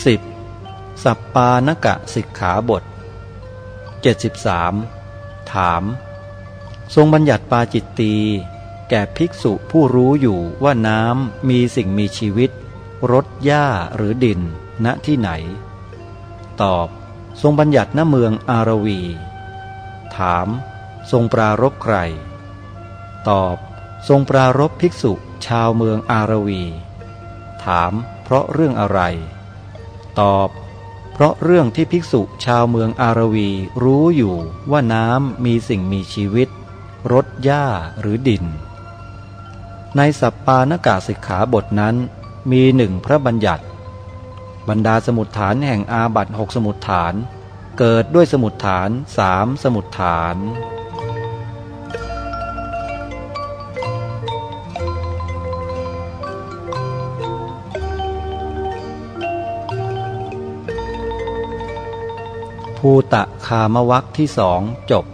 10. สัปปานกะสิกขาบท 73 ถาม ทรงบัญญัติปาจิตตีแก่ภิกษุผู้รู้อยู่ว่าน้ำมีสิ่งมีชีวิตรสหญ้าหรือดิน ณที่ไหน ตอบ ทรงบัญญัติณเมืองอารวี ถาม ทรงปรารบใคร ตอบ ทรงปรารบภิกษุชาวเมืองอารวี ถาม เพราะเรื่องอะไร ตอบ เพราะเรื่องที่ภิกษุชาวเมืองอารวีรู้อยู่ว่าน้ำมีสิ่งมีชีวิต รสหญ้าหรือดิน ในสัปปานกาสิกขาบทนั้นมีหนึ่งพระบัญญัติ บรรดาสมุดฐานแห่งอาบัตหกสมุดฐาน เกิดด้วยสมุดฐานสามสมุดฐาน ภูตะคามวักที่สองจบ